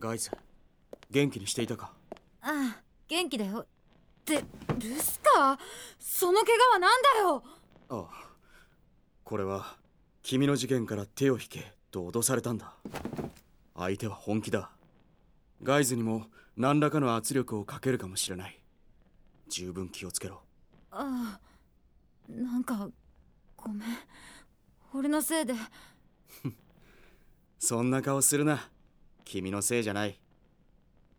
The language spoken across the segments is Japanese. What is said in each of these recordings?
ガイズ元気にしていたか？ああ元気だよ。ってルスカその怪我は何だよ？ああこれは君の事件から手を引けと脅されたんだ。相手は本気だ。ガイズにも何らかの圧力をかけるかもしれない。十分気をつけろ。ああなんかごめん。俺のせいで。そんな顔するな君のせいじゃない。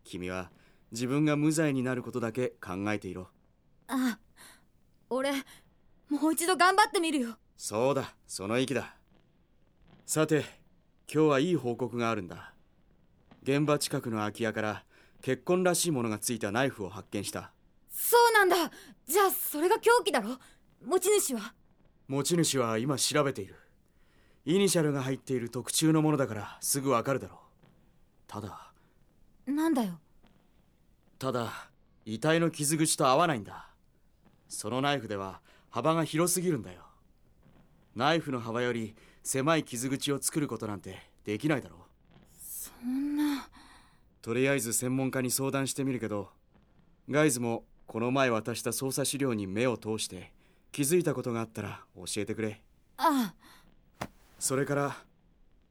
君は自分が無罪になることだけ考えていろ。ああ俺もう一度頑張ってみるよ。そうだその意気だ。さて今日はいい報告があるんだ。現場近くの空き家から血痕らしいものがついたナイフを発見した。そうなんだ。じゃあそれが凶器だろ？持ち主は？持ち主は今調べている。イニシャルが入っている特注のものだからすぐわかるだろうただ。なんだよ。ただ遺体の傷口と合わないんだ。そのナイフでは幅が広すぎるんだよ。ナイフの幅より狭い傷口を作ることなんてできないだろう。そんな。とりあえず専門家に相談してみるけどガイズもこの前渡した捜査資料に目を通して気づいたことがあったら教えてくれ。ああ。それから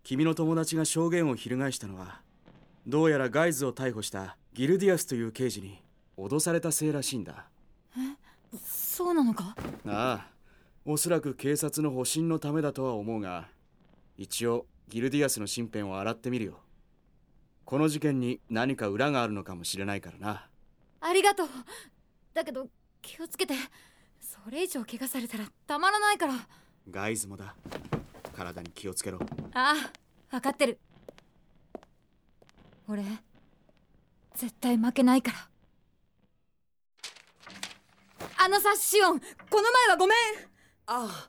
君の友達が証言を翻したのはどうやらガイズを逮捕したギルディアスという刑事に脅されたせいらしいんだ。そうなのか？ああおそらく警察の保身のためだとは思うが一応ギルディアスの身辺を洗ってみるよ。この事件に何か裏があるのかもしれないからな。ありがとう。だけど気をつけて。それ以上怪我されたらたまらないから。ガイズもだ。体に気をつけろ。ああ分かってる俺絶対負けないから。あのさシオンこの前はごめん。ああ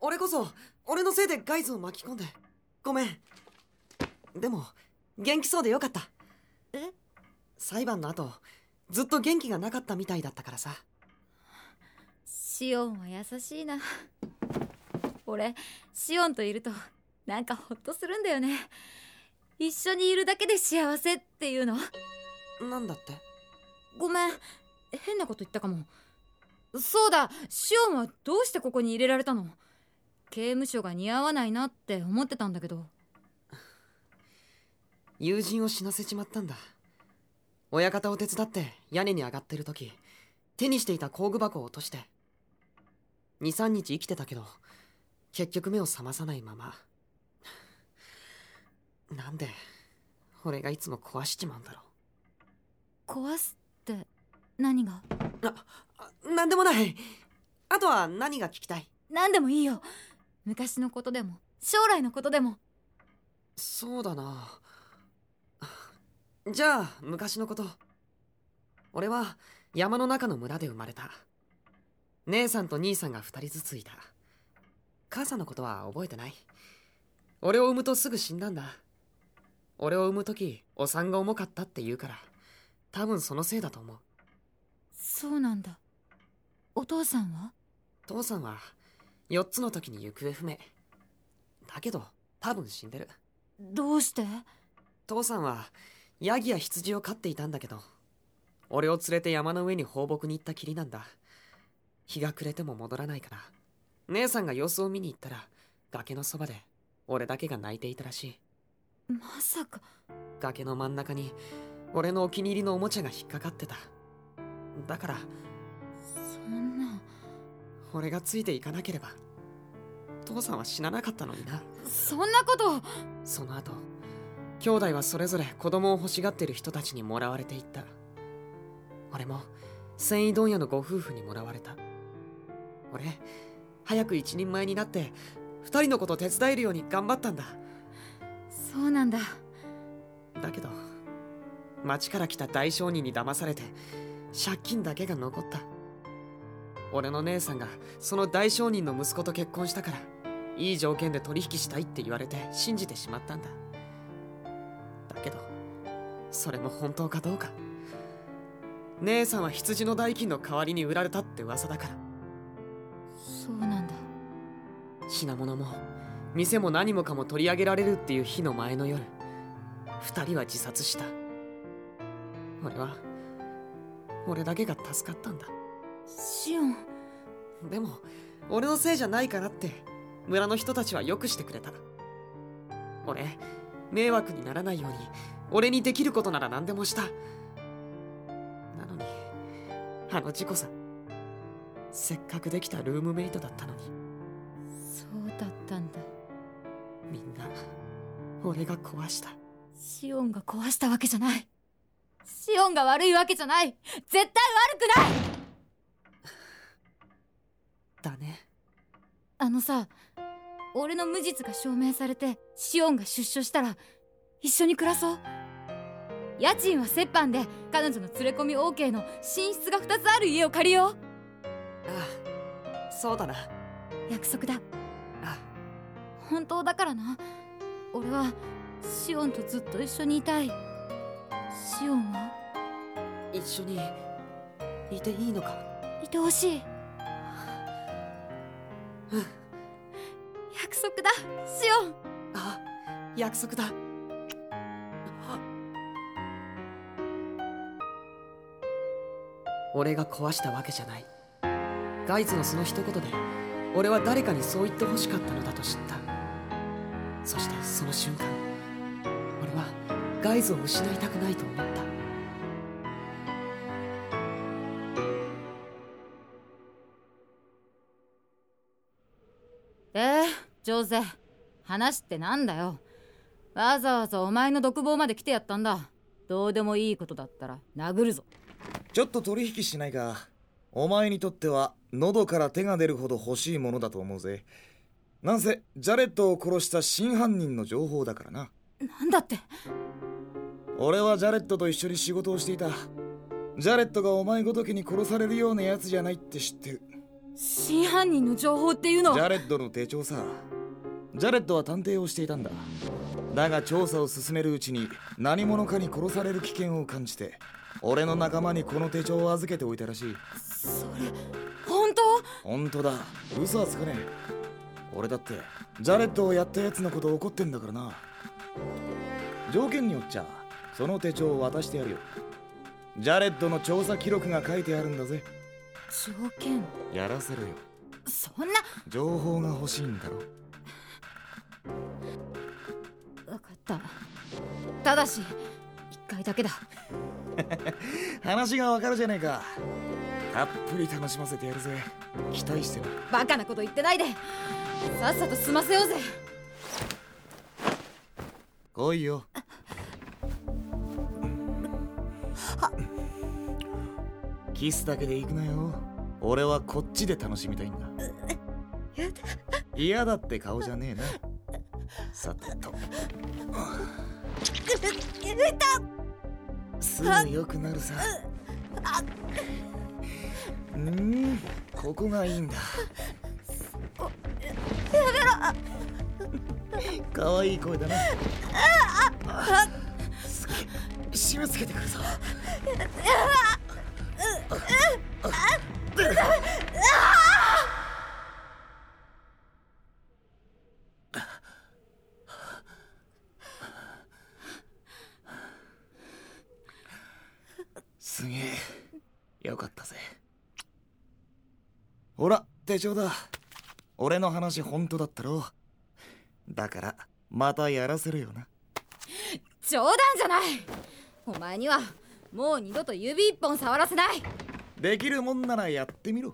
俺こそ俺のせいでガイズを巻き込んで。ごめん。でも元気そうでよかった。え？裁判の後ずっと元気がなかったみたいだったからさ。シオンは優しいな。俺シオンといるとなんかホッとするんだよね一緒にいるだけで幸せっていうの？なんだって？ごめん。変なこと言ったかも。そうだ。シオンはどうしてここに入れられたの？刑務所が似合わないなって思ってたんだけど。友人を死なせちまったんだ。親方を手伝って屋根に上がってる時手にしていた工具箱を落として。23日生きてたけど結局目を覚まさないままなんで俺がいつも壊しちまうんだろ壊すって何が？なんでもない。あとは何が聞きたい？何でもいいよ。昔のことでも将来のことでも。そうだな。じゃあ昔のこと。俺は山の中の村で生まれた。姉さんと兄さんが二人ずついた。母さんのことは覚えてない。俺を産むとすぐ死んだんだ俺を産む時お産が重かったって言うから多分そのせいだと思う。そうなんだ。お父さんは？父さんは4つの時に行方不明。だけど多分死んでる。どうして？父さんはヤギや羊を飼っていたんだけど俺を連れて山の上に放牧に行ったきりなんだ。日が暮れても戻らないから。姉さんが様子を見に行ったら崖のそばで俺だけが泣いていたらしいまさか。崖の真ん中に俺のお気に入りのおもちゃが引っかかってた。だからそんな。俺がついていかなければ父さんは死ななかったのにな。そんなこと。その後兄弟はそれぞれ子供を欲しがってる人たちにもらわれていった。俺も繊維問屋のご夫婦にもらわれた。俺早く一人前になって二人のこと手伝えるように頑張ったんだそうなんだ。だけど町から来た大商人に騙されて借金だけが残った。俺の姉さんがその大商人の息子と結婚したからいい条件で取引したいって言われて信じてしまったんだ。だけどそれも本当かどうか。姉さんは羊の代金の代わりに売られたって噂だから。そうなんだ。品物も店も何もかも取り上げられるっていう日の前の夜。二人は自殺した。俺は俺だけが助かったんだ。シオン。でも俺のせいじゃないからって村の人たちはよくしてくれた。俺迷惑にならないように俺にできることなら何でもした。なのにあの事故させっかくできたルームメイトだったのに。そうだったんだみんな。俺が壊した。シオンが壊したわけじゃない。シオンが悪いわけじゃない。絶対悪くない。だね。あのさ俺の無実が証明されてシオンが出所したら一緒に暮らそう。家賃は折半で彼女の連れ込み OK の寝室が2つある家を借りよう。ああそうだな。約束だ。あ本当だからな。俺はシオンとずっと一緒にいたい。シオンは？一緒にいていいのか？いてほしい。約束だシオン。あ約束だ。俺が壊したわけじゃない。ガイズのその一言で俺は誰かにそう言ってほしかったのだと知ったそしてその瞬間俺はガイズを失いたくないと思った。えー、ジョゼ話ってなんだよ。わざわざお前の独房まで来てやったんだ。どうでもいいことだったら殴るぞ。ちょっと取引しないか。お前にとっては喉から手が出るほど欲しいものだと思うぜなんせジャレットを殺した真犯人の情報だからな。なんだって？俺はジャレットと一緒に仕事をしていた。ジャレットがお前ごときに殺されるようなやつじゃないって知ってる。真犯人の情報っていうのは？ジャレットの手帳さ。ジャレットは探偵をしていたんだ。だが調査を進めるうちに何者かに殺される危険を感じて俺の仲間にこの手帳を預けておいたらしい。それ本当？本当だ。嘘はつかねえ俺だってジャレットをやったやつのこと怒ってんだからな。条件によっちゃその手帳を渡してやるよ。ジャレットの調査記録が書いてあるんだぜ。条件？やらせろよ。そんな。情報が欲しいんだろ。分かった。ただし一回だけだ。話がわかるじゃねえかたっぷり楽しませてやるぜ。期待してる。バカなこと言ってないで。さっさと済ませようぜ。来いよ。キスだけで行くなよ。俺はこっちで楽しみたいんだ。嫌だって顔じゃねえな。さてと。すぐ良くなるさうん。ここがいいんだ。やめろ。かわいい声だな。すげえ締め付けてくるぞ。すげえよかったぜほら手帳だ。俺の話本当だったろ。だからまたやらせるよな。冗談じゃない。お前にはもう二度と指一本触らせない。できるもんならやってみろ